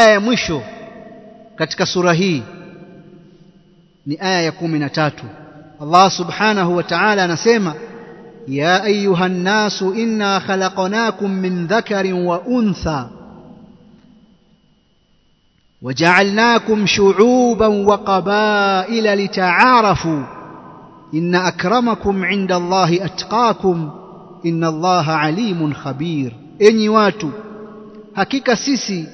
aya ya mwisho katika sura hii ni aya ya kumi na tatu Allah subhanahu wa ta'ala anasema ya ayuha nnasu inna khalaqnakum min dhakarin wa untha وجعلناكم شعوبا وقبائل لتعارفوا إن أكرمكم عند الله أتقاكم إن الله عليم خبير enyi watu hakika sisi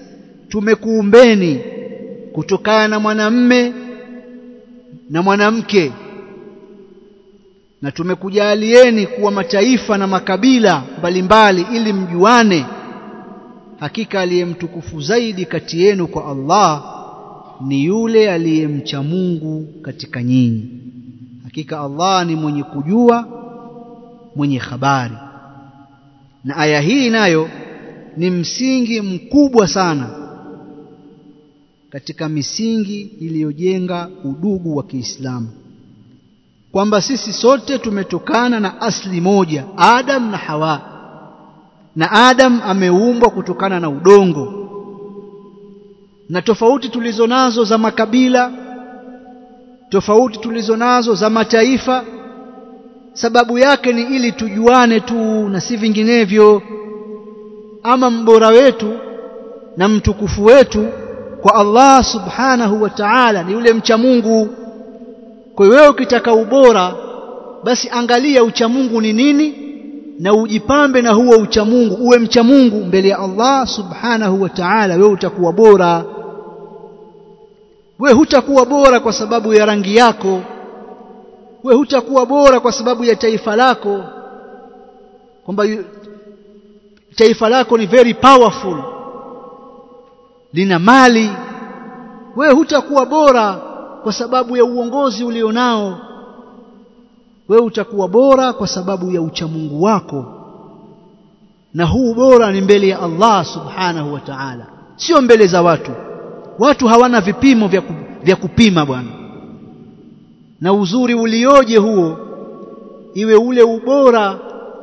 tumekuumbeni kutokana na mwanamme na mwanamke na tumekujalieni kuwa mataifa na makabila mbalimbali ili mjuane hakika aliyemtukufu zaidi kati yenu kwa Allah ni yule aliyemcha Mungu katika nyinyi. Hakika Allah ni mwenye kujua mwenye habari. Na aya hii nayo ni msingi mkubwa sana katika misingi iliyojenga udugu wa Kiislamu. Kwamba sisi sote tumetokana na asli moja Adam na Hawa. Na Adam ameumbwa kutokana na udongo. Na tofauti tulizo nazo za makabila tofauti tulizo nazo za mataifa sababu yake ni ili tujuane tu na si vinginevyo. Ama mbora wetu na mtukufu wetu kwa Allah subhanahu wa ta'ala ni yule mcha Mungu. Kwa hiyo wewe ukitaka ubora basi angalia ucha Mungu ni nini na ujipambe na huo ucha Mungu. Uwe mcha Mungu mbele ya Allah subhanahu wa ta'ala wewe utakuwa bora. We hutakuwa bora kwa sababu ya rangi yako. We hutakuwa bora kwa sababu ya taifa lako. Kwamba taifa lako ni very powerful lina mali wewe hutakuwa bora kwa sababu ya uongozi ulionao. Wewe utakuwa bora kwa sababu ya uchamungu wako. Na huu bora ni mbele ya Allah subhanahu wa ta'ala. Sio mbele za watu. Watu hawana vipimo vya, vya kupima bwana. Na uzuri ulioje huo iwe ule ubora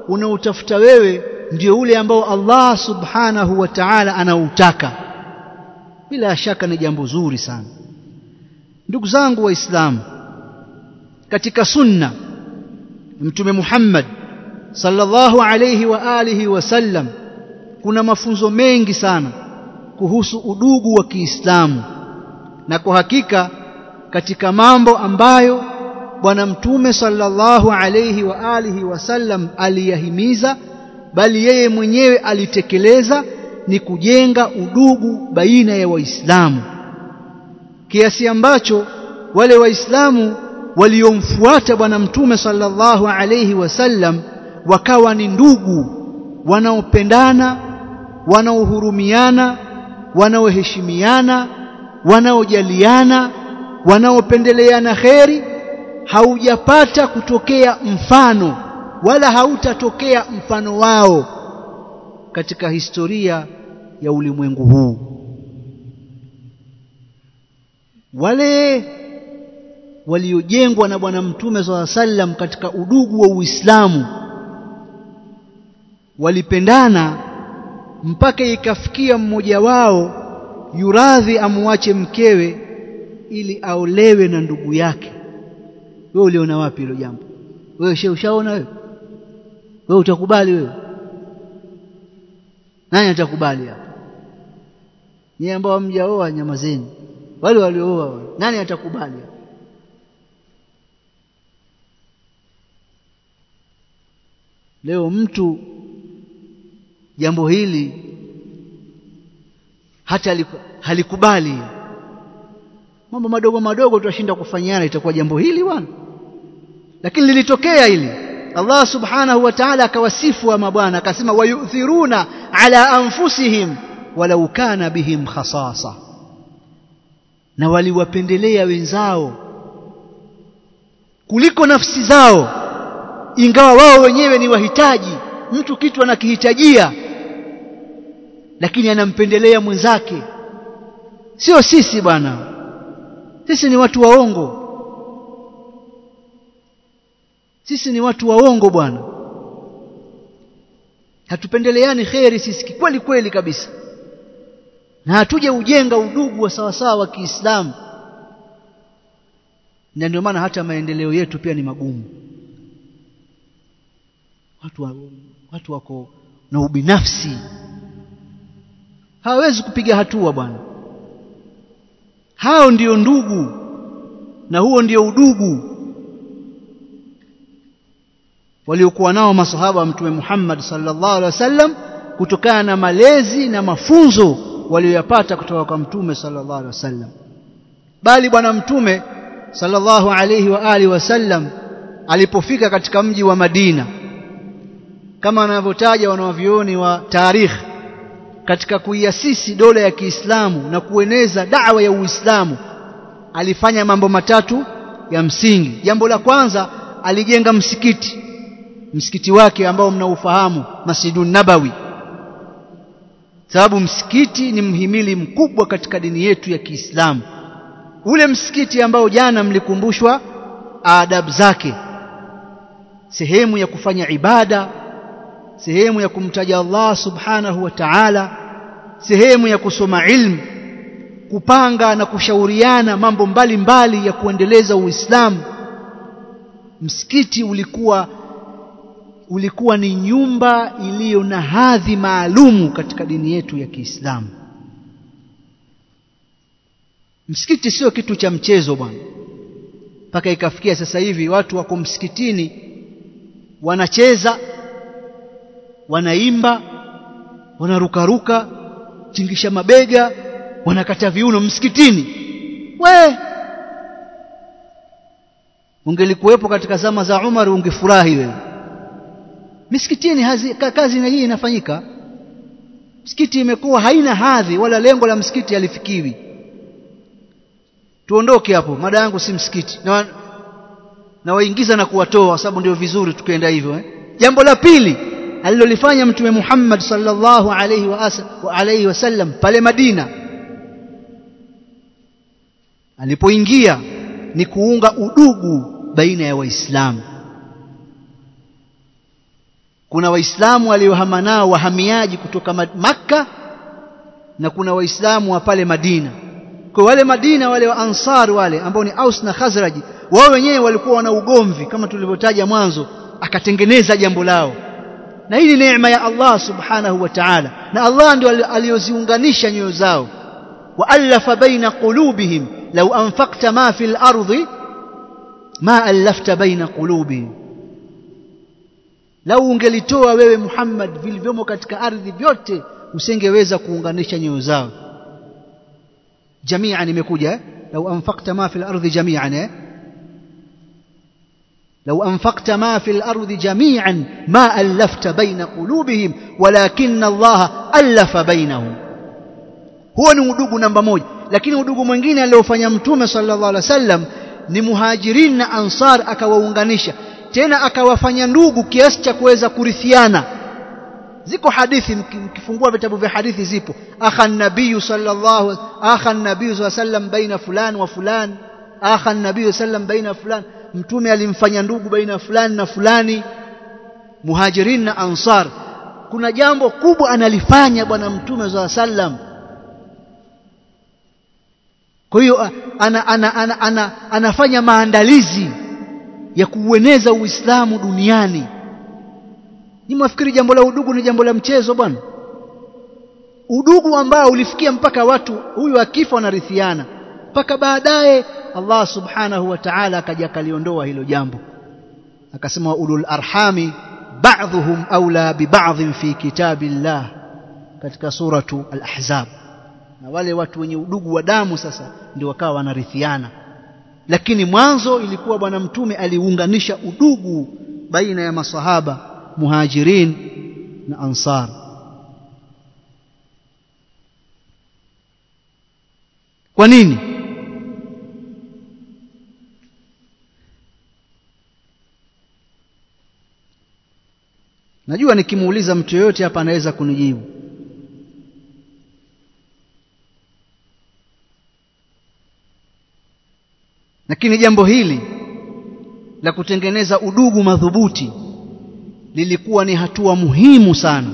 unaotafuta wewe ndio ule ambao Allah subhanahu wa ta'ala anautaka bila shaka ni jambo zuri sana. Ndugu zangu waislamu katika sunna mtume Muhammad sallallahu alayhi wa alihi wasallam kuna mafunzo mengi sana kuhusu udugu wa Kiislamu. Na kwa hakika katika mambo ambayo bwana mtume sallallahu alayhi wa alihi wasallam aliyahimiza bali yeye mwenyewe alitekeleza ni kujenga udugu baina ya waislamu. Kiasi ambacho wale waislamu waliomfuata bwana mtume sallallahu alayhi wasallam wakawa ni ndugu wanaopendana wanaohurumiana wanaoheshimiana wanaojaliana wanaopendeleana kheri haujapata kutokea mfano wala hautatokea mfano wao katika historia ya ulimwengu huu. Wale waliojengwa na bwana mtume swalla sallam katika udugu wa Uislamu walipendana mpaka ikafikia mmoja wao yuradhi amuache mkewe ili aolewe na ndugu yake. Wewe uliona wapi hilo jambo? Wewe shehe ushaona wewe? Wewe utakubali wewe? Nani atakubali hapa ni ambao hamjaoa nyamazeni wale waliooa nani atakubali? Leo mtu jambo hili hata halikubali. Mambo madogo madogo tutashinda kufanyana itakuwa jambo hili bwana. Lakini lilitokea hili. Allah subhanahu wa ta'ala akawasifu wa mabwana akasema wayuthiruna ala anfusihim walau kana bihim khasasa. Na waliwapendelea wenzao kuliko nafsi zao ingawa wao wenyewe ni wahitaji. Mtu kitu anakihitajia lakini anampendelea mwenzake. Sio sisi bwana sisi ni watu waongo. Sisi ni watu waongo bwana. Hatupendeleani kheri sisi kweli kweli kabisa na hatuje ujenga udugu wa sawasawa wa Kiislamu. Na ndio maana hata maendeleo yetu pia ni magumu. Watu, wa, watu wako na ubinafsi. Hawawezi kupiga hatua bwana. Hao ndio ndugu na huo ndio udugu. Waliokuwa nao masahaba wa mtume Muhammad sallallahu alaihi wasallam kutokana na malezi na mafunzo walioyapata kutoka kwa mtume sallallahu alaihi wasallam. Bali bwana mtume sallallahu alaihi wa alihi wasallam alipofika katika mji wa Madina kama anavyotaja wanavyuoni wa tarikh katika kuiasisi dola ya Kiislamu na kueneza da'wa ya Uislamu alifanya mambo matatu ya msingi. Jambo la kwanza alijenga msikiti msikiti wake ambao mnaufahamu Masjidun Nabawi sababu msikiti ni mhimili mkubwa katika dini yetu ya Kiislamu. Ule msikiti ambao jana mlikumbushwa adabu zake. Sehemu ya kufanya ibada sehemu ya kumtaja Allah subhanahu wa ta'ala sehemu ya kusoma ilmu kupanga na kushauriana mambo mbalimbali mbali ya kuendeleza Uislamu. Msikiti ulikuwa ulikuwa ni nyumba iliyo na hadhi maalumu katika dini yetu ya Kiislamu. Msikiti sio kitu cha mchezo bwana. Mpaka ikafikia sasa hivi watu wako msikitini wanacheza wanaimba wanarukaruka tingisha mabega wanakata viuno msikitini. We! Ungelikuwepo katika zama za Umar ungefurahi wewe misikitini hazi, kazi na hii inafanyika. Msikiti imekuwa haina hadhi wala lengo la msikiti halifikiwi. Tuondoke hapo mada yangu si msikiti na, na waingiza na kuwatoa sababu ndio vizuri tukienda hivyo eh? jambo la pili alilolifanya mtume Muhammad sallallahu alaihi wa, asa, wa alaihi wasallam pale Madina. Alipoingia ni kuunga udugu baina ya waislamu kuna waislamu waliohama nao wahamiaji kutoka Makka na kuna waislamu wa pale Madina. Kwa wale Madina wale wa Ansar wale ambao ni Aus na Khazraj wao wenyewe walikuwa wana ugomvi kama tulivyotaja mwanzo akatengeneza jambo lao. Na hii ni neema ya Allah subhanahu wa ta'ala. Na Allah ndio aliyoziunganisha nyoyo zao. Waallafa baina qulubihim law anfaqta ma fil ardi ma alafta baina qulubihim lau ungelitoa wewe Muhammad vilivyomo katika ardhi vyote usingeweza kuunganisha nyoyo zao jami'an imekuja eh? lau anfaqta ma fil ardi jami'an eh? لو أنفقت ما في الأرض جميعا ما ألفت بين قلوبهم ولكن الله ألف بينهم هو ni udugu namba moja lakini udugu mwingine aliofanya mtume sallallahu alaihi wasallam ni muhajirin na ansar akawaunganisha tena akawafanya ndugu kiasi cha kuweza kurithiana. Ziko hadithi mkifungua vitabu vya hadithi zipo. Akha nabii sallallahu akha nabii sallam baina fulani wa fulani. Akha nabii sallam baina fulani. Mtume alimfanya ndugu baina fulani na fulani. Muhajirin na ansar. Kuna jambo kubwa analifanya bwana mtume za sallam kwa hiyo ana, ana, ana, ana, anafanya maandalizi ya kuueneza uislamu duniani. Ni mwafikiri jambo la udugu ni jambo la mchezo bwana. Udugu ambao ulifikia mpaka watu huyu akifa wanarithiana. Mpaka baadaye Allah subhanahu wa ta'ala akaja kaliondoa hilo jambo. Akasema ulul arhami ba'dhuhum aula bi ba'dhin fi kitabillah. Katika suratu al-ahzab. Na wale watu wenye udugu wa damu sasa ndio wakawa wanarithiana lakini mwanzo ilikuwa bwana mtume aliunganisha udugu baina ya masahaba muhajirin na ansar. Kwa nini? Najua nikimuuliza mtu yoyote hapa anaweza kunijibu lakini jambo hili la kutengeneza udugu madhubuti lilikuwa ni hatua muhimu sana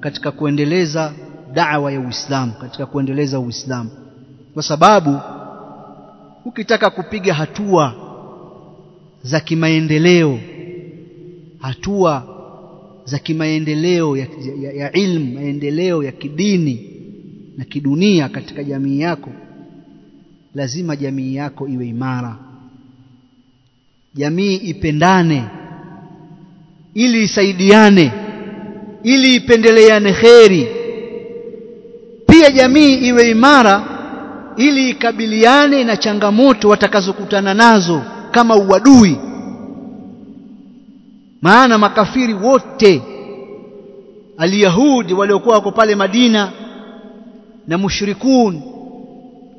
katika kuendeleza da'wa ya Uislamu katika kuendeleza Uislamu. Kwa sababu ukitaka kupiga hatua za kimaendeleo hatua za kimaendeleo ya, ya, ya ilmu maendeleo ya kidini na kidunia katika jamii yako lazima jamii yako iwe imara. Jamii ipendane. Ili isaidiane. Ili ipendeleane kheri. Pia jamii iwe imara ili ikabiliane na changamoto watakazokutana nazo kama uadui. Maana makafiri wote aliyahudi waliokuwa wako pale Madina na mushrikun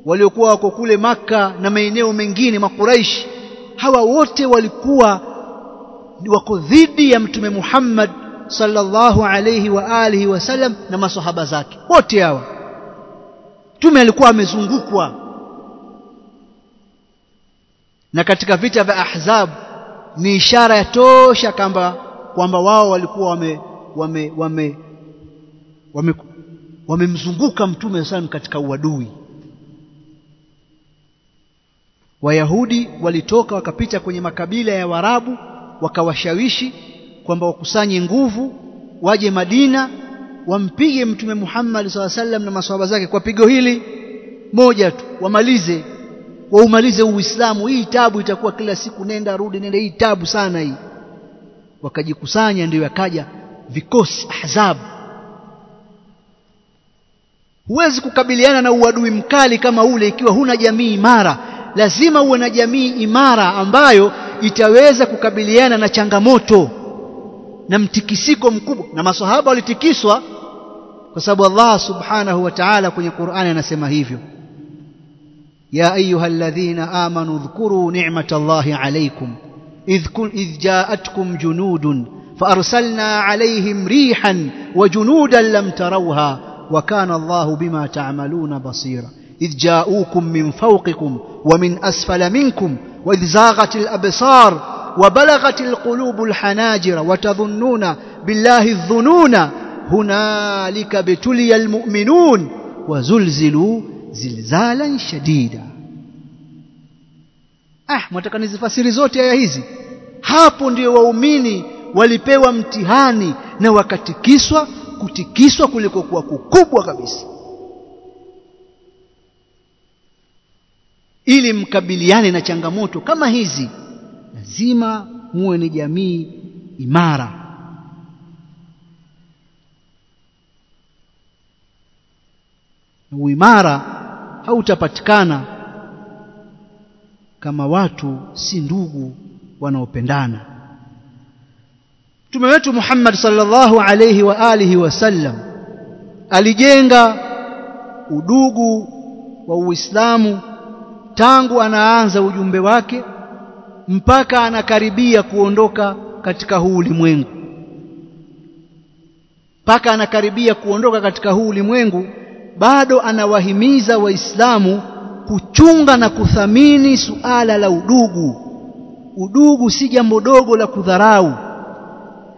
waliokuwa wako kule maka na maeneo mengine makuraishi hawa wote walikuwa wako dhidi ya mtume Muhammad sallallahu alayhi wa alihi wasallam na masahaba zake wote hawa. Mtume alikuwa amezungukwa. Na katika vita vya ahzab ni ishara ya tosha kwamba kwamba wao walikuwa wame wame wame wame wamemzunguka mtume sallam katika uadui Wayahudi walitoka wakapita kwenye makabila ya Warabu wakawashawishi kwamba wakusanye nguvu waje Madina wampige mtume Muhammad SAW na maswahaba zake kwa pigo hili. Moja tu wamalize waumalize Uislamu. Hii tabu itakuwa kila siku nenda rudi nenda. Hii tabu sana hii. Wakajikusanya ndio yakaja vikosi ahzab. Huwezi kukabiliana na uadui mkali kama ule ikiwa huna jamii imara lazima uwe na jamii imara ambayo itaweza kukabiliana na changamoto na mtikisiko mkubwa na maswahaba walitikiswa kwa sababu Allah subhanahu wa ta'ala kwenye Qur'ani anasema hivyo ya ayuha alladhina amanu dhkuru ni'matallahi alaykum idh ja'atkum junudun فأرسلنا عليهم ريحا وجنودا لم تروها وكان الله بما تعملون بصيرا إذ جاءوكم من فوقكم ومن أسفل منكم وإذ زاغت الأبصار وبلغت القلوب الحناجر وتظنون بالله الظنون هنالك ابتلي المؤمنون وزلزلوا زلزالا شديدا ah mwataka nizifasiri zote aya hizi hapo ndio waumini walipewa mtihani na wakatikiswa kutikiswa kulikokuwa kukubwa kabisa Ili mkabiliane na changamoto kama hizi lazima muwe ni jamii imara. Uimara hautapatikana kama watu si ndugu wanaopendana. Mtume wetu Muhammad sallallahu alayhi wa alihi wasallam alijenga udugu wa Uislamu tangu anaanza ujumbe wake mpaka anakaribia kuondoka katika huu ulimwengu. Mpaka anakaribia kuondoka katika huu ulimwengu bado anawahimiza waislamu kuchunga na kuthamini suala la udugu. Udugu si jambo dogo la kudharau.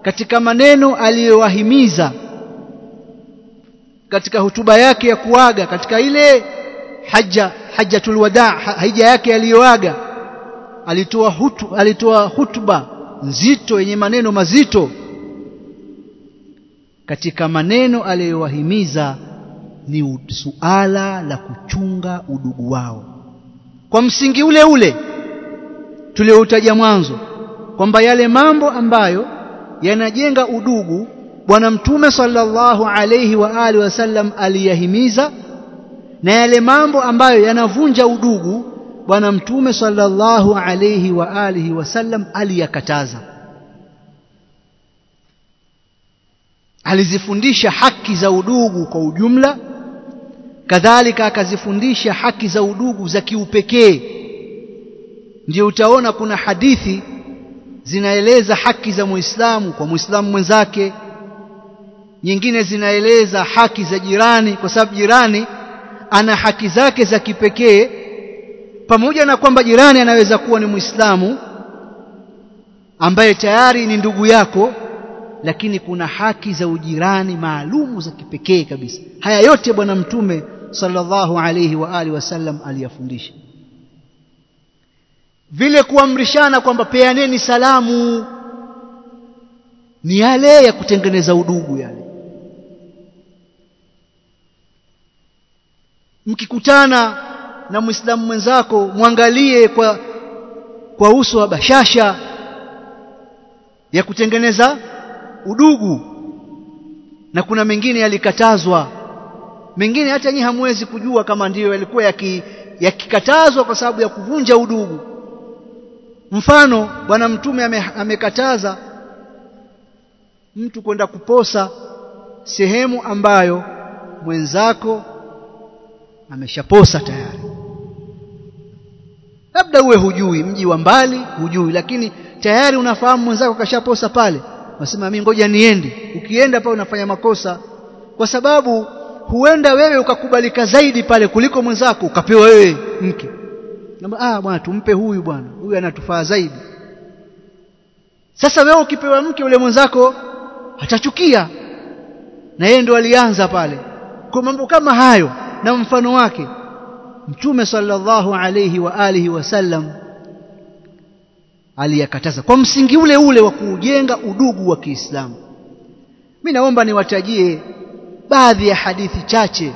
Katika maneno aliyowahimiza katika hotuba yake ya kuaga katika ile haja hajjatul wadaa hija yake aliyoaga. Alitoa hutu, alitoa hutuba nzito yenye maneno mazito. Katika maneno aliyowahimiza ni suala la kuchunga udugu wao. Kwa msingi ule ule tulioutaja mwanzo kwamba yale mambo ambayo yanajenga udugu bwana mtume sallallahu alayhi wa alihi wasallam aliyahimiza na yale mambo ambayo yanavunja udugu bwana mtume sallallahu alayhi wa alihi wasallam aliyakataza. Alizifundisha haki za udugu kwa ujumla kadhalika akazifundisha haki za udugu za kiupekee. Ndio utaona kuna hadithi zinaeleza haki za muislamu kwa muislamu mwenzake nyingine zinaeleza haki za jirani kwa sababu jirani ana haki zake za kipekee pamoja na kwamba jirani anaweza kuwa ni muislamu ambaye tayari ni ndugu yako lakini kuna haki za ujirani maalumu za kipekee kabisa. Haya yote bwana mtume sallallahu alayhi wa alihi wasallam aliyafundisha. Vile kuamrishana kwamba peaneni salamu ni yale ya kutengeneza udugu yale mkikutana na muislamu mwenzako mwangalie kwa kwa uso wa bashasha ya kutengeneza udugu. Na kuna mengine yalikatazwa. Mengine hata nyinyi hamwezi kujua kama ndiyo yalikuwa yakikatazwa kwa sababu ya kuvunja udugu. Mfano bwana mtume ame, amekataza mtu kwenda kuposa sehemu ambayo mwenzako ameshaposa tayari. Labda uwe hujui mji wa mbali hujui lakini tayari unafahamu mwenzako kashaposa pale. Unasema mimi ngoja niende. Ukienda pale unafanya makosa kwa sababu huenda wewe ukakubalika zaidi pale kuliko mwenzako ukapewa wewe mke. Namba, ah bwana tumpe huyu bwana. Huyu anatufaa zaidi. Sasa wewe ukipewa mke ule mwenzako atachukia. Na yeye ndo alianza pale. Kwa mambo kama hayo na mfano wake. Mtume sallallahu alayhi wa alihi wasallam aliyakataza kwa msingi ule ule wa kujenga udugu wa Kiislamu. Mimi naomba niwatajie baadhi ya hadithi chache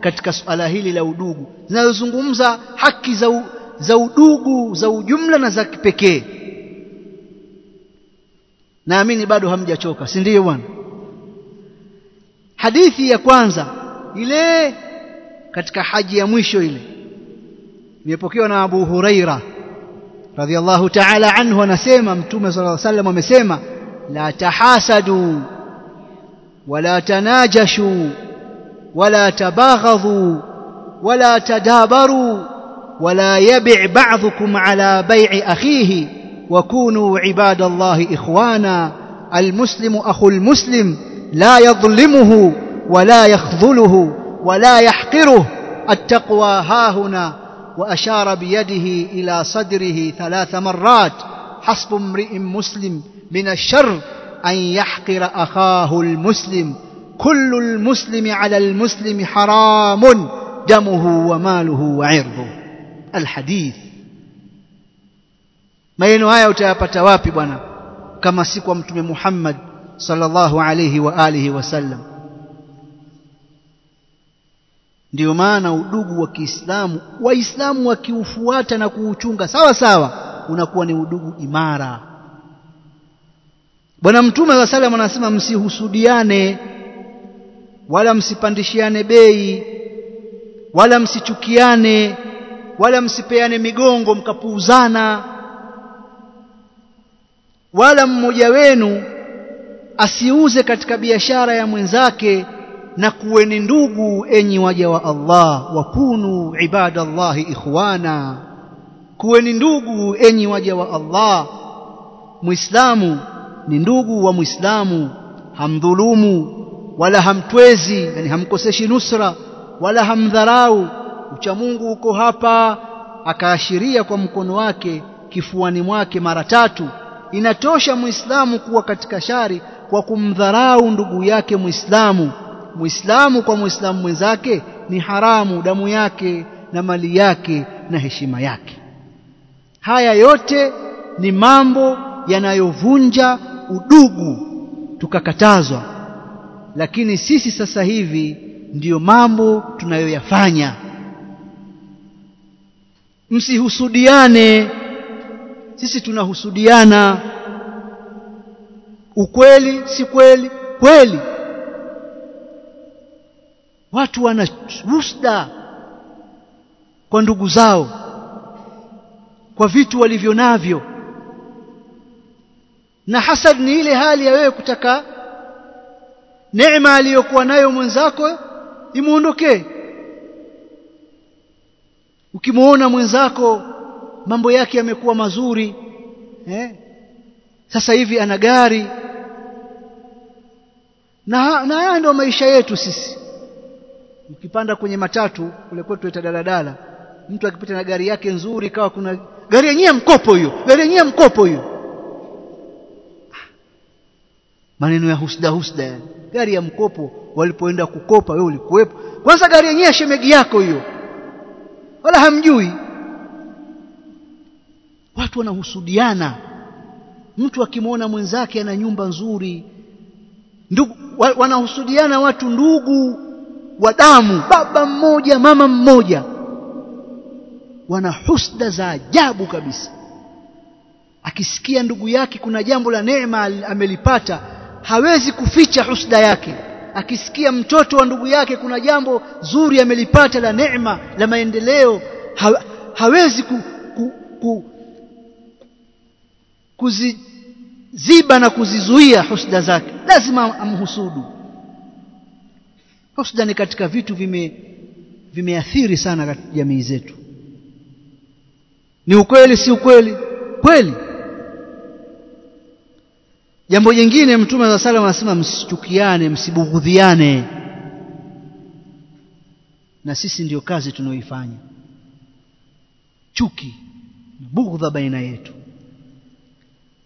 katika suala hili la udugu zinazozungumza haki za, u, za udugu za ujumla na za kipekee. Naamini bado hamjachoka si ndio bwana? Hadithi ya kwanza ile katika haji ya mwisho ile imepokewa na Abu Huraira radhiallahu ta'ala anhu anasema mtume sallallahu alaihi wasallam amesema la tahasadu wala tanajashu wala tabaghadhu wala tadabaru ولا يبع بعضكم على بيع أخيه وكونوا عباد الله إخوانا المسلم أخو المسلم لا يظلمه ولا يخذله ولا يحقره التقوى هاهنا وأشار بيده إلى صدره ثلاث مرات. حسب امرئ مسلم من الشر أن يحقر أخاه المسلم. كل المسلم على المسلم حرام دمه وماله وعرضه. الحديث. maneno haya utayapata wapi bwana kama si kwa mtume Muhammad sallallahu alayhi wa alihi wasallam ndio maana udugu wa Kiislamu waislamu wakiufuata na kuuchunga sawa sawa unakuwa ni udugu imara. Bwana mtume wa salam anasema msihusudiane wala msipandishiane bei wala msichukiane wala msipeane migongo mkapuuzana wala mmoja wenu asiuze katika biashara ya mwenzake na kuweni ndugu enyi waja wa Allah wakunu ibadallahi ikhwana. Kuweni ndugu enyi waja wa Allah. Muislamu ni ndugu wa muislamu hamdhulumu wala hamtwezi yani hamkoseshi nusra wala hamdharau. Ucha Mungu uko hapa akaashiria kwa mkono wake kifuani mwake mara tatu. Inatosha muislamu kuwa katika shari kwa kumdharau ndugu yake muislamu muislamu kwa muislamu mwenzake ni haramu damu yake na mali yake na heshima yake. Haya yote ni mambo yanayovunja udugu tukakatazwa. Lakini sisi sasa hivi ndiyo mambo tunayoyafanya. Msihusudiane. Sisi tunahusudiana. Ukweli si kweli? Kweli watu wana husda kwa ndugu zao kwa vitu walivyo navyo. Na hasad ni ile hali ya wewe kutaka neema aliyokuwa nayo mwenzako imuondokee. Ukimuona mwenzako mambo yake yamekuwa mazuri eh? sasa hivi ana gari. Na na haya ndio maisha yetu sisi ukipanda kwenye matatu kule kwetu ita daladala mtu akipita na gari yake nzuri kawa kuna gari yenyewe mkopo hiyo gari yenyewe mkopo hiyo. Maneno ya husda husda gari ya mkopo walipoenda kukopa wewe ulikuwepo. Kwanza gari yenyewe shemegi yako hiyo. Wala hamjui. Watu wanahusudiana. Mtu akimwona mwenzake ana nyumba nzuri. Ndugu wanahusudiana watu ndugu wa damu baba mmoja mama mmoja wana husda za ajabu kabisa. Akisikia ndugu yake kuna jambo la neema amelipata hawezi kuficha husda yake. Akisikia mtoto wa ndugu yake kuna jambo zuri amelipata la neema la maendeleo ha, hawezi ku, ku, ku, kuziziba na kuzizuia husda zake. Lazima amhusudu husda ni katika vitu vime vimeathiri sana katika jamii zetu. Ni ukweli si ukweli? Kweli. Jambo jingine mtume wa sallam anasema msichukiane msibughudhiane na sisi ndiyo kazi tunaoifanya chuki na bughdha baina yetu.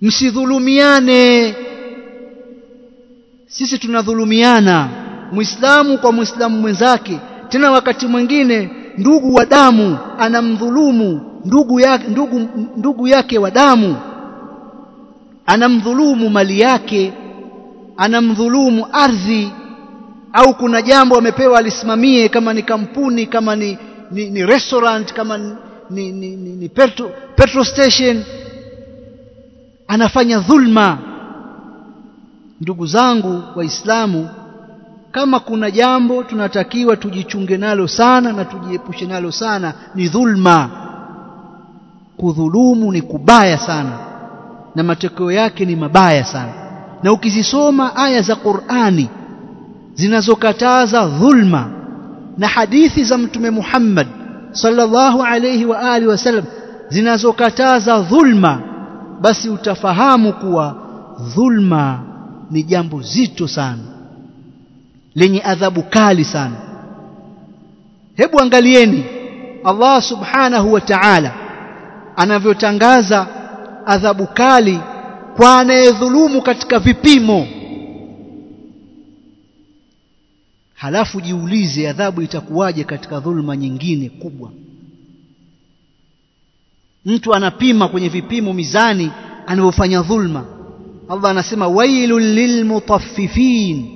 Msidhulumiane. Sisi tunadhulumiana muislamu kwa muislamu mwenzake. Tena wakati mwingine ndugu wa damu anamdhulumu ndugu yake ndugu, ndugu yake wa damu. Anamdhulumu mali yake anamdhulumu ardhi. Au kuna jambo amepewa alisimamie kama ni kampuni kama ni, ni, ni restaurant kama ni, ni, ni, ni, ni petro, station. Anafanya dhulma. Ndugu zangu waislamu kama kuna jambo tunatakiwa tujichunge nalo sana na tujiepushe nalo sana ni dhulma. Kudhulumu ni kubaya sana na matokeo yake ni mabaya sana. Na ukizisoma aya za Qur'ani zinazokataza dhulma na hadithi za mtume Muhammad sallallahu alayhi wa alihi wasallam zinazokataza dhulma basi utafahamu kuwa dhulma ni jambo zito sana lenye adhabu kali sana. Hebu angalieni Allah subhanahu wa ta'ala anavyotangaza adhabu kali kwa anayedhulumu katika vipimo. Halafu jiulize adhabu itakuwaje katika dhulma nyingine kubwa. Mtu anapima kwenye vipimo mizani anavyofanya dhulma. Allah anasema wailul lilmutaffifin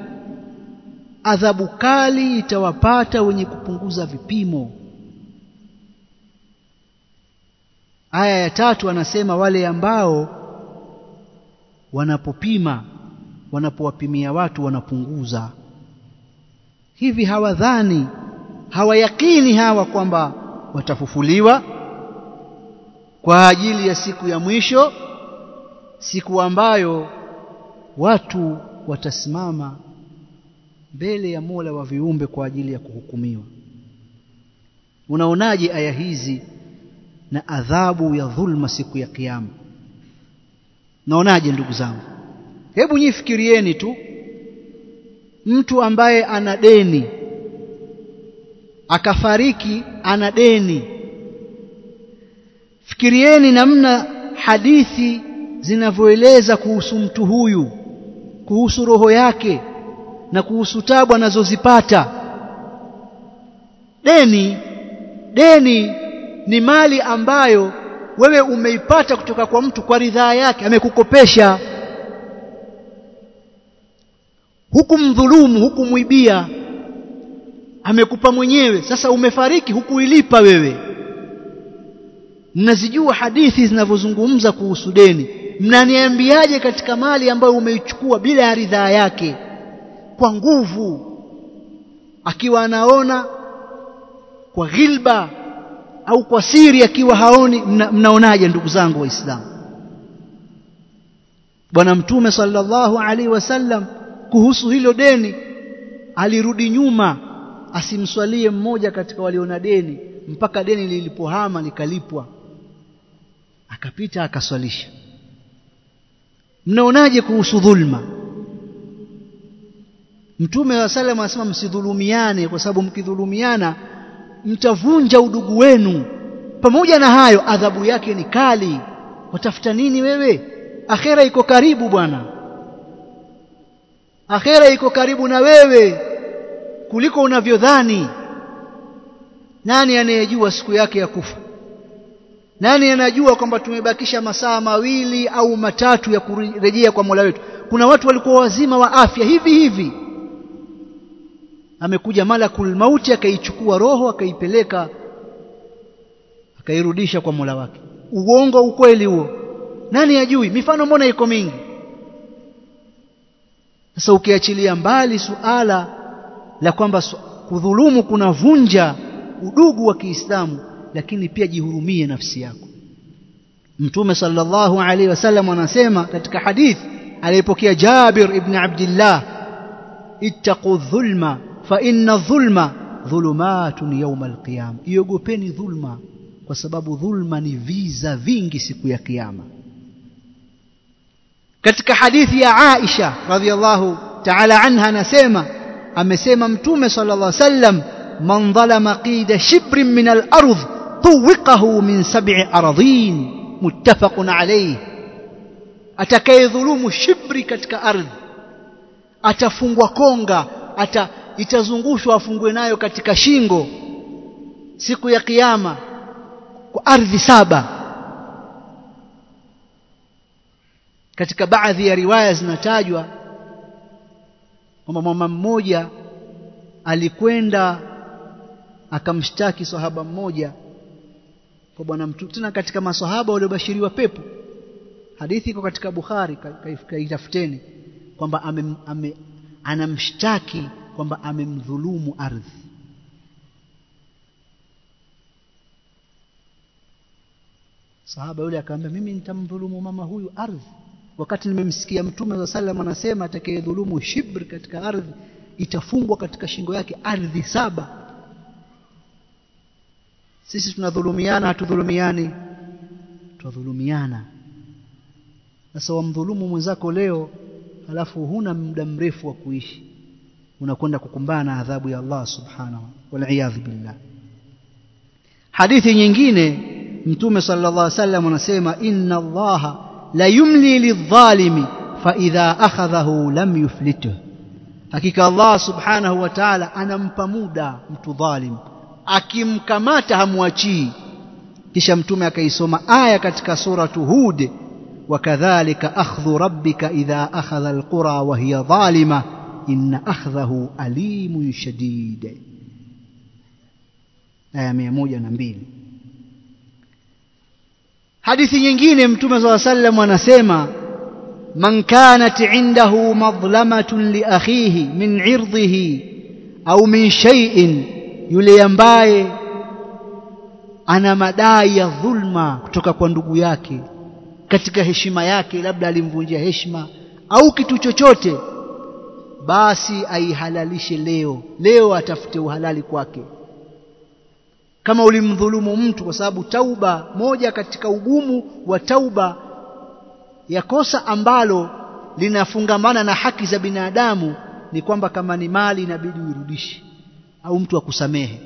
Adhabu kali itawapata wenye kupunguza vipimo. Aya ya tatu anasema wale ambao wanapopima wanapowapimia watu wanapunguza. Hivi hawadhani hawayakini hawa kwamba watafufuliwa kwa ajili ya siku ya mwisho siku ambayo watu watasimama mbele ya Mola wa viumbe kwa ajili ya kuhukumiwa. Unaonaje aya hizi na adhabu ya dhulma siku ya kiyama? Naonaje ndugu zangu? Hebu nyifikirieni tu. Mtu ambaye ana deni akafariki ana deni. Fikirieni namna hadithi zinavyoeleza kuhusu mtu huyu kuhusu roho yake na kuhusu tabu anazozipata. Deni deni ni mali ambayo wewe umeipata kutoka kwa mtu kwa ridhaa yake amekukopesha. Hukumdhulumu hukumwibia amekupa mwenyewe. Sasa umefariki hukuilipa wewe. Mnazijua hadithi zinavyozungumza kuhusu deni. Mnaniambiaje katika mali ambayo umeichukua bila ya ridhaa yake kwa nguvu. Akiwa anaona kwa ghilba au kwa siri akiwa haoni mna, mnaonaje ndugu zangu waislamu? Bwana mtume sallallahu alaihi wasallam kuhusu hilo deni alirudi nyuma asimswalie mmoja katika waliona deni mpaka deni lilipohama likalipwa. Akapita akaswalisha. Mnaonaje kuhusu dhulma mtume wa sallam anasema msidhulumiane kwa sababu mkidhulumiana mtavunja udugu wenu. Pamoja na hayo adhabu yake ni kali. Watafuta nini wewe? Akhera iko karibu bwana. Akhera iko karibu na wewe kuliko unavyodhani. Nani anayejua siku yake ya kufa? Nani anajua kwamba tumebakisha masaa mawili au matatu ya kurejea kwa Mola wetu? Kuna watu walikuwa wazima wa afya hivi hivi amekuja malakul mauti akaichukua roho akaipeleka akairudisha kwa Mola wake. Uongo ukweli huo. Nani ajui? Mifano mbona iko mingi? Sasa ukiachilia mbali suala la kwamba kudhulumu kunavunja udugu wa Kiislamu lakini pia jihurumie nafsi yako. Mtume sallallahu alaihi wasallam anasema katika hadithi aliyepokea Jabir ibn Abdullah ittaqu dhulma فإن الظلم ظلمات يوم القيامة. يغوبني ظلمة وسبب ظلمة نفيزة فينجي سكو يا قيامة كتك حديث يا عائشة رضي الله تعالى عنها نسيمة أما سيمة متومة صلى الله عليه وسلم من ظلم قيد شبر من الأرض طوقه من سبع أراضين متفق عليه أتكي ظلوم شبر كتك أرض أتفنغ وكونغ أتفنغ itazungushwa afungwe nayo katika shingo siku ya kiyama kwa ardhi saba. Katika baadhi ya riwaya zinatajwa kwamba mama mmoja alikwenda akamshtaki sahaba mmoja kwa bwana mtume tena katika masahaba waliobashiriwa pepo. Hadithi iko katika Bukhari kaitafuteni kwamba anamshtaki kwamba amemdhulumu ardhi. Sahaba yule akamwambia mimi nitamdhulumu mama huyu ardhi. Wakati nimemsikia mtume wa sallam anasema atakayedhulumu shibr katika ardhi itafungwa katika shingo yake ardhi saba. Sisi tunadhulumiana hatudhulumiani? Twadhulumiana. sasa wamdhulumu mwenzako leo halafu huna muda mrefu wa kuishi unakwenda kukumbana na adhabu ya Allah subhanahu wal billah hadithi nyingine mtume sallallahu alaihi wasallam anasema inna allaha la yumli lidhalimi fa idha akhadhahu lam yuflituh hakika Allah subhanahu wa ta'ala anampa muda mtu dhalim akimkamata hamwachii kisha mtume akaisoma aya katika suratu hud wakadhalika akhdhu rabbika idha akhadha alqura wa hiya dhalima inna akhdhahu alimun shadid. Aya mia moja hadithi nyingine mtume saa sallam anasema man kanat indahu madhlamatun liakhihi min irdhihi au min shay'in yule ambaye ana madai ya dhulma kutoka kwa ndugu yake katika heshima yake labda alimvunjia heshima au kitu chochote basi aihalalishe leo. Leo atafute uhalali kwake. Kama ulimdhulumu mtu kwa sababu tauba moja katika ugumu wa tauba ya kosa ambalo linafungamana na haki za binadamu ni kwamba kama ni mali inabidi uirudishe au mtu akusamehe.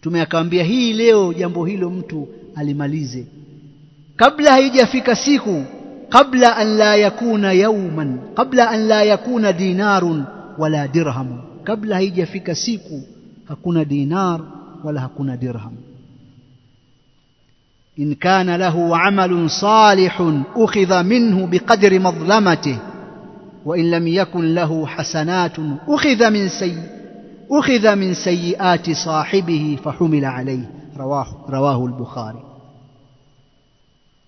Tume akamwambia hii leo jambo hilo mtu alimalize. Kabla haijafika siku قبل أن لا يكون يوما قبل أن لا يكون دينار ولا درهم. قبل هيجا في سيكو هكونا دينار ولا هكونا درهم. إن كان له عمل صالح أخذ منه بقدر مظلمته وإن لم يكن له حسنات أخذ من سي أخذ من سيئات صاحبه فحمل عليه. رواه رواه البخاري.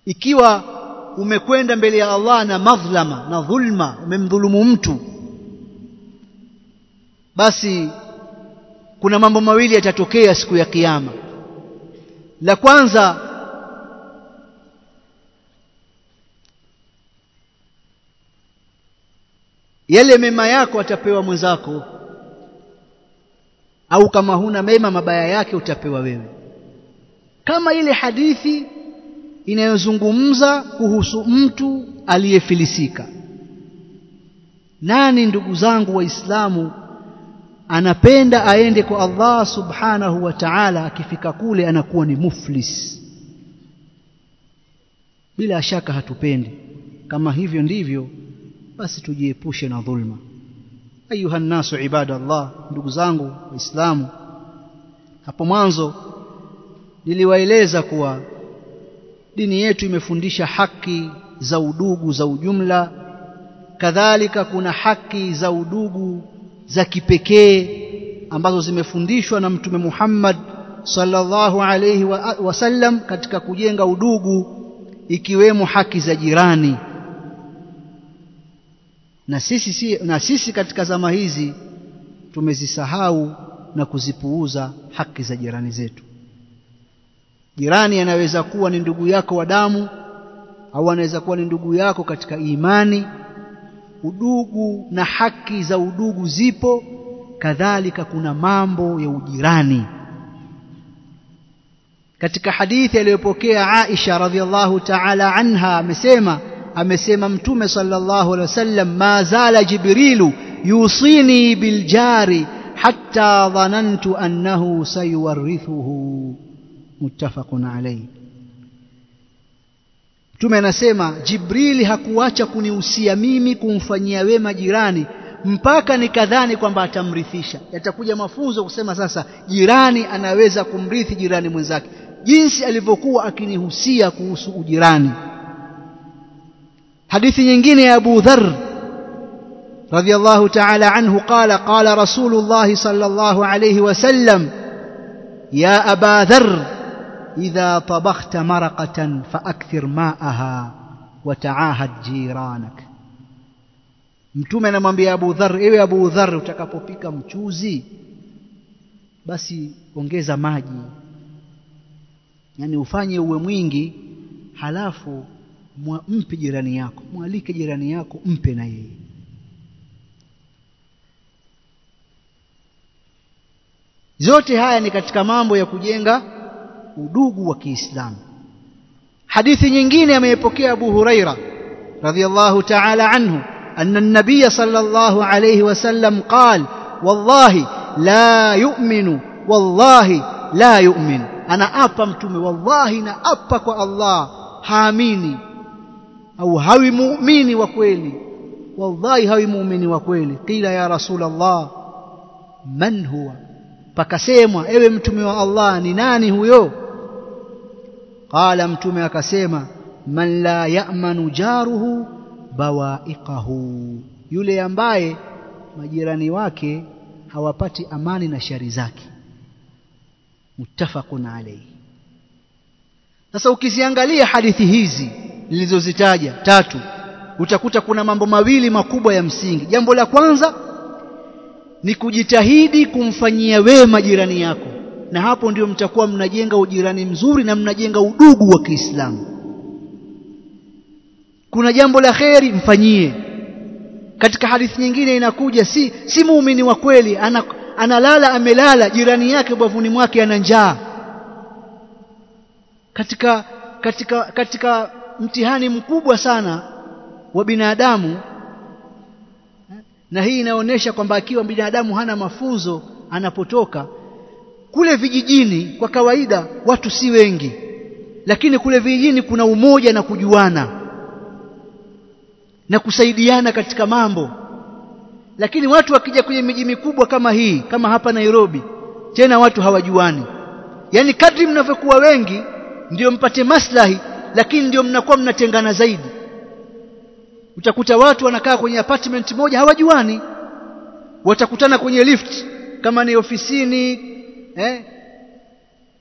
إكيوا umekwenda mbele ya Allah na madhlama na dhulma umemdhulumu mtu. Basi kuna mambo mawili yatatokea siku ya kiyama. La kwanza yale mema yako atapewa mwenzako. Au kama huna mema mabaya yake utapewa wewe. Kama ile hadithi inayozungumza kuhusu mtu aliyefilisika. Nani ndugu zangu waislamu anapenda aende kwa Allah subhanahu wa ta'ala akifika kule anakuwa ni muflis? Bila shaka hatupendi. Kama hivyo ndivyo basi tujiepushe na dhulma. Ayuha nasu ibadallah ndugu zangu waislamu hapo mwanzo niliwaeleza kuwa dini yetu imefundisha haki za udugu za ujumla. Kadhalika kuna haki za udugu za kipekee ambazo zimefundishwa na mtume Muhammad sallallahu alayhi wasallam wa katika kujenga udugu ikiwemo haki za jirani. Na sisi, si, na sisi katika zama hizi tumezisahau na kuzipuuza haki za jirani zetu jirani anaweza kuwa ni ndugu yako wa damu au anaweza kuwa ni ndugu yako katika imani. Udugu na haki za udugu zipo kadhalika kuna mambo ya ujirani. Katika hadithi aliyopokea Aisha radhiallahu ta'ala anha amesema amesema mtume sallallahu alaihi wasallam ma zala jibrilu yusini biljari hatta dhanantu annahu sayuwarithuhu muttafaqun alayhi Mtume anasema Jibrili hakuacha kunihusia mimi kumfanyia wema jirani mpaka nikadhani kwamba atamrithisha. Yatakuja mafunzo kusema sasa jirani anaweza kumrithi jirani mwenzake, jinsi alivyokuwa akinihusia kuhusu ujirani. Hadithi nyingine ya Abu Dharr radhiyallahu ta'ala anhu qala qala Rasulullah sallallahu alayhi wasallam ya Aba Dharr إذا طبخت مرقة فأكثر ماءها وتعاهد جيرانك mtume anamwambia Abu Dharr ewe Abu Dharr utakapopika mchuzi basi ongeza maji yani ufanye uwe mwingi halafu mpe jirani yako mwalike jirani yako mpe na yeye zote haya ni katika mambo ya kujenga udugu wa Kiislamu. Hadithi nyingine ameyepokea Abu Huraira radhiyallahu ta'ala anhu أن النبي صلى الله عليه وسلم قال والله لا يؤمن والله لا يؤمن أنا أبا متومي والله نا أبا الله هاميني أو هاوي مؤمني وكويلي والله هاوي مؤمني وكويلي قيل يا رسول الله من هو pakasemwa ewe mtume wa Allah ni nani huyo? Qala mtume akasema man la ya'manu jaruhu bawaiqahu. Yule ambaye majirani wake hawapati amani na shari zake. Muttafaqun alayhi. Sasa ukiziangalia hadithi hizi nilizozitaja tatu utakuta kuna mambo mawili makubwa ya msingi. Jambo la kwanza ni kujitahidi kumfanyia wema jirani yako na hapo ndio mtakuwa mnajenga ujirani mzuri na mnajenga udugu wa Kiislamu. Kuna jambo la kheri mfanyie. Katika hadithi nyingine inakuja si si muumini wa kweli ana, analala amelala jirani yake bavuni mwake ana njaa. Katika katika katika mtihani mkubwa sana wa binadamu na hii inaonyesha kwamba akiwa binadamu hana mafunzo anapotoka kule vijijini kwa kawaida watu si wengi. Lakini kule vijijini kuna umoja na kujuana. Na kusaidiana katika mambo. Lakini watu wakija kwenye miji mikubwa kama hii kama hapa Nairobi tena watu hawajuani. Yani kadri mnavyokuwa wengi ndio mpate maslahi lakini ndio mnakuwa mnatengana zaidi. Utakuta watu wanakaa kwenye apartment moja hawajuani. Watakutana kwenye lift kama ni ofisini eh?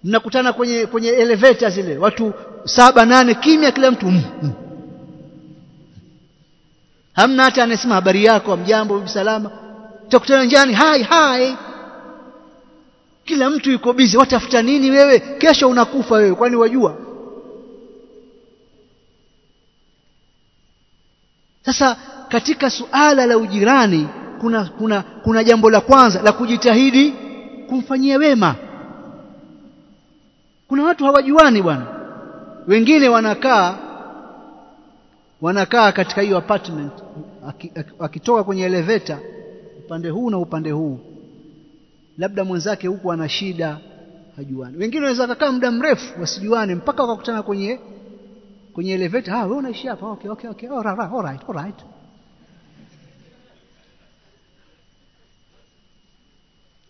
Mnakutana kwenye kwenye elevator zile watu saba nane kimya kila mtu mm, mm. hamna hata anasema habari yako mjambo salama. Utakutana njiani hai hai kila mtu yuko bizi watafuta nini wewe? Kesho unakufa wewe kwani wajua? Sasa katika suala la ujirani kuna kuna kuna jambo la kwanza la kujitahidi kumfanyia wema. Kuna watu hawajuani bwana. Wengine wanakaa wanakaa katika hiyo apartment akitoka kwenye elevator upande huu na upande huu. Labda mwenzake huku ana shida hajuani. Wengine wanaweza kukaa muda mrefu wasijuane mpaka wakakutana kwenye kwenye elevator. Ah wewe unaishi hapa? Okay okay okay. All right all right all right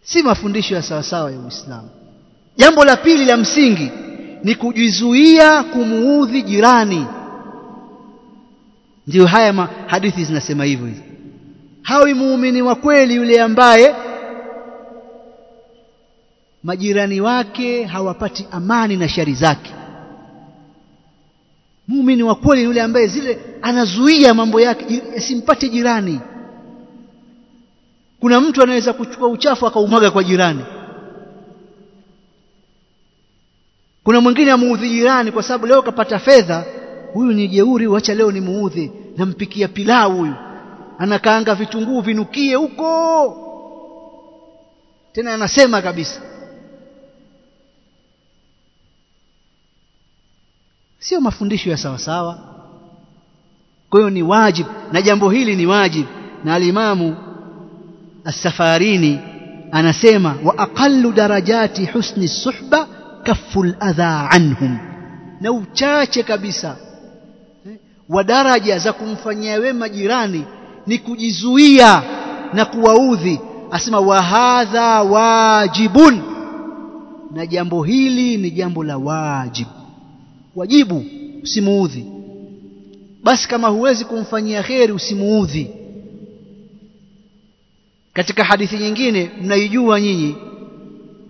si mafundisho ya sawasawa ya Uislamu. Jambo la pili la msingi ni kujizuia kumuudhi jirani. Ndiyo haya hadithi zinasema hivyo hizi hawi muumini wa kweli yule ambaye majirani wake hawapati amani na shari zake. Muumini wa kweli yule ambaye zile anazuia mambo yake yasimpate jirani kuna mtu anaweza kuchukua uchafu akaumwaga kwa jirani. Kuna mwingine amuudhi jirani kwa sababu leo kapata fedha huyu ni jeuri wacha leo ni muudhi nampikia pilau huyu. Anakaanga vitunguu vinukie huko. Tena anasema kabisa. Sio mafundisho ya sawa sawa kwa hiyo ni wajib na jambo hili ni wajib. Na alimamu as-safarini anasema wa aqallu darajati husni suhba kaful adha anhum. Na uchache kabisa wa daraja za kumfanyia wema jirani ni kujizuia na kuwaudhi. Asema wa hadha wajibun. Na jambo hili ni jambo la wajibu. Wajibu usimuudhi. Basi kama huwezi kumfanyia kheri usimuudhi katika hadithi nyingine mnaijua nyinyi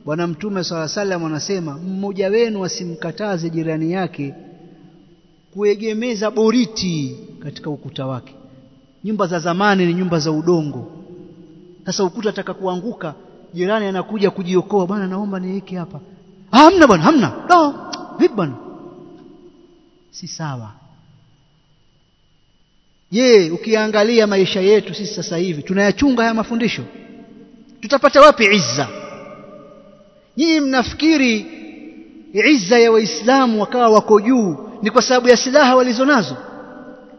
bwana mtume swalla salam anasema mmoja wenu asimkataze jirani yake kuegemeza boriti katika ukuta wake. Nyumba za zamani ni nyumba za udongo. Sasa ukuta ataka kuanguka jirani anakuja kujiokoa. Bwana naomba niweke hapa. Hamna bwana hamna. No vipi bwana? Si sawa je ukiangalia maisha yetu sisi sasa hivi tunayachunga haya mafundisho? Tutapata wapi izza? Nyinyi mnafikiri izza ya waislamu wakawa wako juu ni kwa sababu ya silaha walizonazo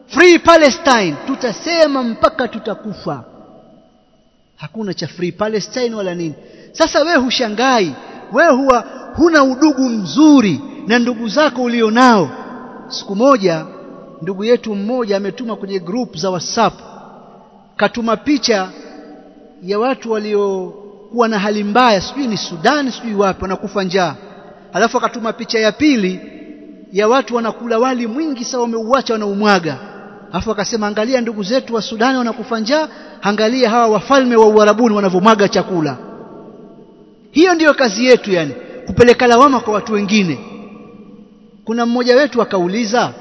free palestine tutasema mpaka tutakufa. Hakuna cha free palestine wala nini. Sasa we hushangai we huwa huna udugu mzuri na ndugu zako ulionao. Siku moja ndugu yetu mmoja ametuma kwenye group za whatsapp. Katuma picha ya watu waliokuwa na hali mbaya sijui ni Sudan sijui wapi wanakufa njaa. Alafu akatuma picha ya pili ya watu wanakula wali mwingi sawa wameuacha wanaumwaga. Alafu akasema angalia ndugu zetu wa Sudani wanakufa njaa angalia hawa wafalme wa Uarabuni wanavyomwaga chakula. Hiyo ndiyo kazi yetu yani kupeleka lawama kwa watu wengine. Kuna mmoja wetu akauliza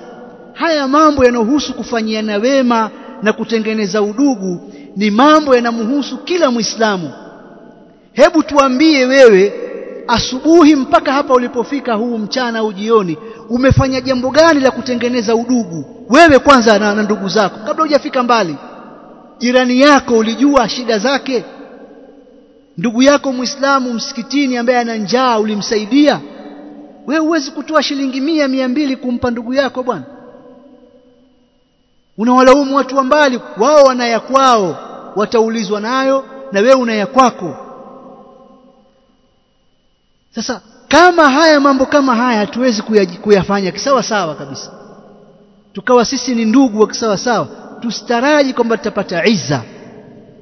haya mambo yanayohusu kufanyiana wema na kutengeneza udugu ni mambo yanamhusu kila Muislamu. Hebu tuambie wewe asubuhi mpaka hapa ulipofika huu mchana au jioni umefanya jambo gani la kutengeneza udugu? Wewe kwanza na, na ndugu zako kabla hujafika mbali. Jirani yako ulijua shida zake? Ndugu yako Muislamu msikitini ambaye ana njaa ulimsaidia? Wewe uwezi kutoa shilingi mia mia mbili kumpa ndugu yako bwana unawalaumu watu wa mbali wao wana ya kwao wataulizwa nayo na wewe una ya kwako. Sasa kama haya mambo kama haya hatuwezi kuyafanya kisawa sawa kabisa. Tukawa sisi ni ndugu wa kisawa sawa tustaraji kwamba tutapata iza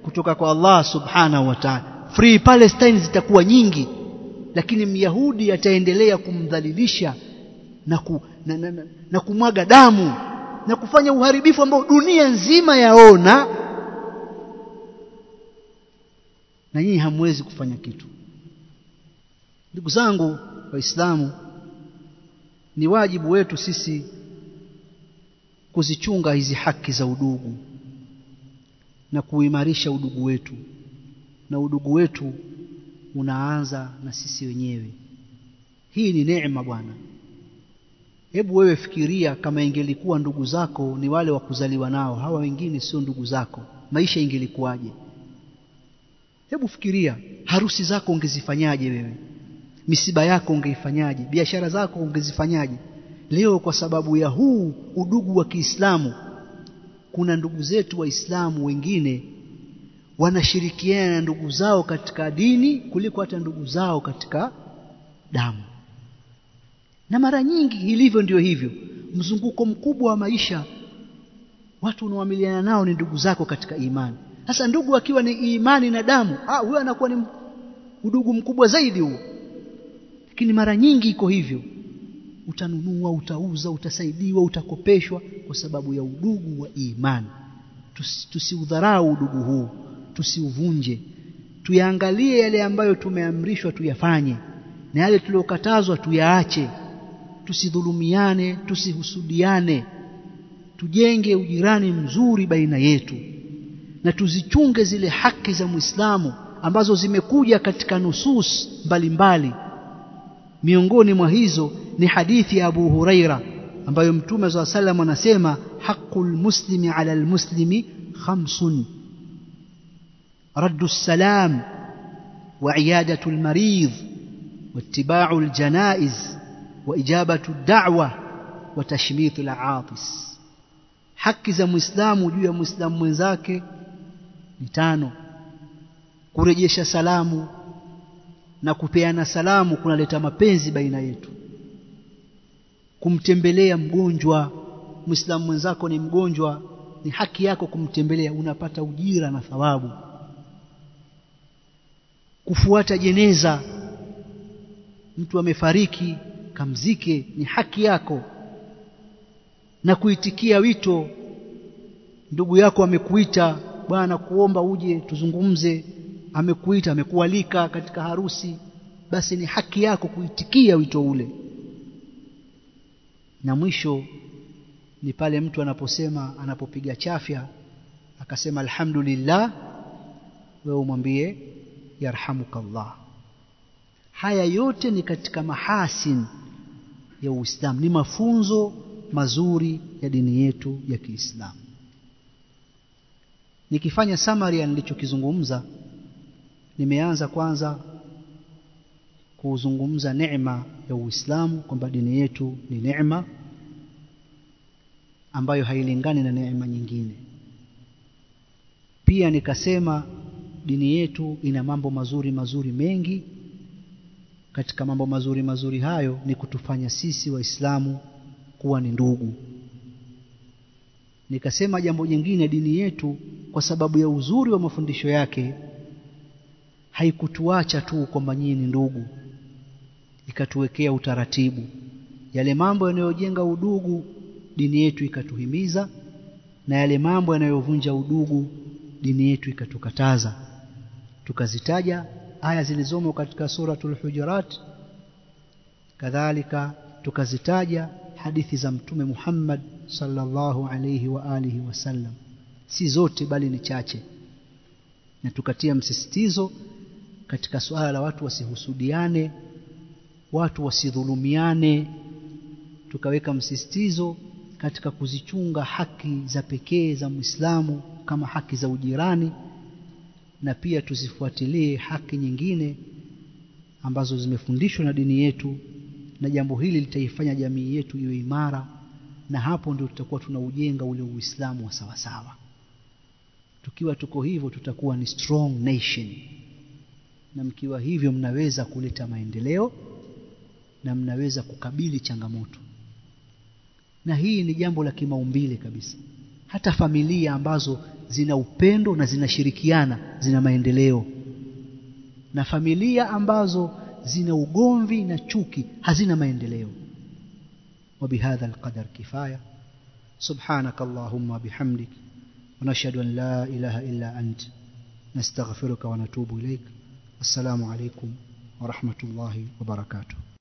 kutoka kwa Allah subhanahu wa ta'ala. Free palestine zitakuwa nyingi lakini myahudi ataendelea kumdhalilisha na, ku, na, na, na, na kumwaga damu na kufanya uharibifu ambao dunia nzima yaona na nyinyi hamwezi kufanya kitu. Ndugu zangu waislamu ni wajibu wetu sisi kuzichunga hizi haki za udugu na kuimarisha udugu wetu na udugu wetu unaanza na sisi wenyewe. Hii ni neema bwana hebu wewe fikiria kama ingelikuwa ndugu zako ni wale wa kuzaliwa nao. Hawa wengine sio ndugu zako. Maisha ingelikuwaje? Hebu fikiria harusi zako ungezifanyaje wewe? Misiba yako ungeifanyaje? Biashara zako ungezifanyaje? Leo kwa sababu ya huu udugu wa Kiislamu kuna ndugu zetu waislamu wengine wanashirikiana na ndugu zao katika dini kuliko hata ndugu zao katika damu na mara nyingi ilivyo ndio hivyo. Mzunguko mkubwa wa maisha watu unaoamiliana nao ni ndugu zako katika imani. Sasa ndugu akiwa ni imani na damu ah huyo anakuwa ni udugu mkubwa zaidi huo. Lakini mara nyingi iko hivyo. Utanunua utauza utasaidiwa utakopeshwa kwa sababu ya udugu wa imani. Tusiudharau tusi udugu huu tusiuvunje. Tuyaangalie yale ambayo tumeamrishwa tuyafanye na yale tuliyokatazwa tuyaache tusidhulumiane tusihusudiane. Tujenge ujirani mzuri baina yetu na tuzichunge zile haki za Muislamu ambazo zimekuja katika nusus mbalimbali. Mbali. miongoni mwa hizo ni hadithi ya Abu Huraira ambayo Mtume wa salam anasema haqqul muslimi ala almuslimi khamsun. Raddu salam wa iyadatu almarid wattiba'u aljana'iz waijabatu da'wa wa tashmithu al-aatis haki za muislamu juu ya muislamu mwenzake ni tano. Kurejesha salamu na kupeana salamu kunaleta mapenzi baina yetu. Kumtembelea mgonjwa muislamu mwenzako ni mgonjwa ni haki yako kumtembelea unapata ujira na thawabu. Kufuata jeneza mtu amefariki kamzike ni haki yako. Na kuitikia wito ndugu yako amekuita bwana kuomba uje tuzungumze. Amekuita amekualika katika harusi. Basi ni haki yako kuitikia wito ule. Na mwisho ni pale mtu anaposema anapopiga chafya akasema alhamdulillah wewe umwambie yarhamukallah. Haya yote ni katika mahasin ya Uislamu. Ni mafunzo mazuri ya dini yetu ya Kiislamu. Nikifanya summary ya nilichokizungumza nimeanza kwanza kuzungumza neema ya Uislamu kwamba dini yetu ni neema ambayo hailingani na neema nyingine. Pia nikasema dini yetu ina mambo mazuri mazuri mengi katika mambo mazuri mazuri hayo ni kutufanya sisi waislamu kuwa ni ndugu. Nikasema jambo jingine dini yetu kwa sababu ya uzuri wa mafundisho yake haikutuacha tu kwamba nyinyi ni ndugu. Ikatuwekea utaratibu. Yale mambo yanayojenga udugu dini yetu ikatuhimiza na yale mambo yanayovunja udugu dini yetu ikatukataza. Tukazitaja aya zilizomo katika suratul hujurat kadhalika tukazitaja hadithi za mtume Muhammad sallallahu alayhi wa alihi wasallam si zote bali ni chache. Na tukatia msisitizo katika suala la watu wasihusudiane watu wasidhulumiane tukaweka msisitizo katika kuzichunga haki za pekee za Muislamu kama haki za ujirani na pia tuzifuatilie haki nyingine ambazo zimefundishwa na dini yetu na jambo hili litaifanya jamii yetu iwe imara na hapo ndio tutakuwa tunaujenga ule Uislamu wa sawa sawa tukiwa tuko hivyo tutakuwa ni strong nation. Na mkiwa hivyo mnaweza kuleta maendeleo na mnaweza kukabili changamoto. Na hii ni jambo la kimaumbile kabisa. Hata familia ambazo zina upendo na zinashirikiana zina maendeleo na familia ambazo zina ugomvi na chuki hazina maendeleo وبهذا القدر كفاية سبحانك اللهم وبحمدك ونشهد أن لا إله إلا أنت نستغفرك ونتوب إليك السلام عليكم ورحمة الله وبركاته